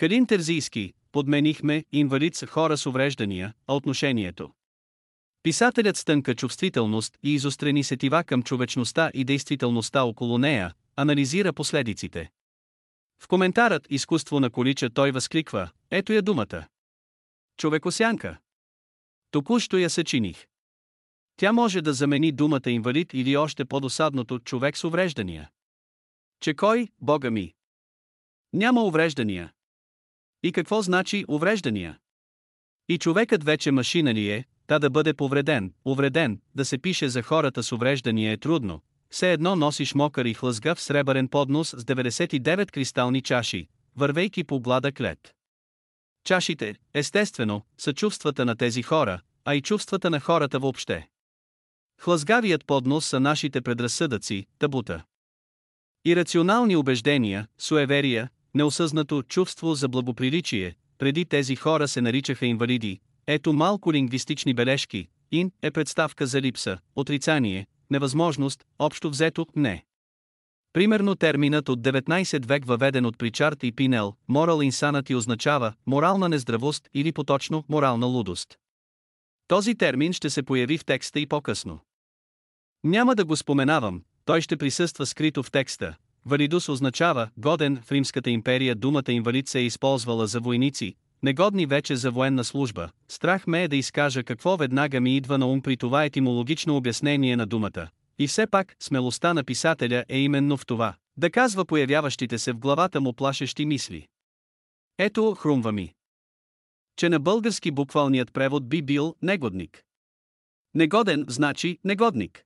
Калин Терзийски, подменихме инвалид с хора с увреждания, а отношението. Писателят стънка чувствителност и изострени сетива към човечността и действителността около нея, анализира последиците. В коментарът «Изкуство на колича» той възкликва, ето я думата. Човекосянка. Току-що я съчиних. Тя може да замени думата инвалид или още по-досадното човек с увреждания. Че кой, бога ми? Няма увреждания. И какво значи увреждания? И човекът вече машина ли е, та да бъде повреден, увреден, да се пише за хората с увреждания е трудно. Все едно носиш мокър и хлъзгав сребърен поднос с 99 кристални чаши, вървейки по гладък лед. Чашите, естествено, са чувствата на тези хора, а и чувствата на хората въобще. Хлъзгавият поднос са нашите предразсъдъци, табута. Ирационални убеждения, суеверия, неосъзнато чувство за благоприличие, преди тези хора се наричаха инвалиди, ето малко лингвистични бележки, ин е представка за липса, отрицание, невъзможност, общо взето, не. Примерно терминът от 19 век въведен от Причард и Пинел, moral insanity означава морална нездравост или поточно морална лудост. Този термин ще се появи в текста и по-късно. Няма да го споменавам, той ще присъства скрито в текста. Валидус означава годен, в Римската империя думата инвалид се е използвала за войници, негодни вече за военна служба. Страх ме е да изкажа какво веднага ми идва на ум при това етимологично обяснение на думата. И все пак, смелостта на писателя е именно в това, да казва появяващите се в главата му плашещи мисли. Ето, хрумва ми. Че на български буквалният превод би бил негодник. Негоден значи негодник.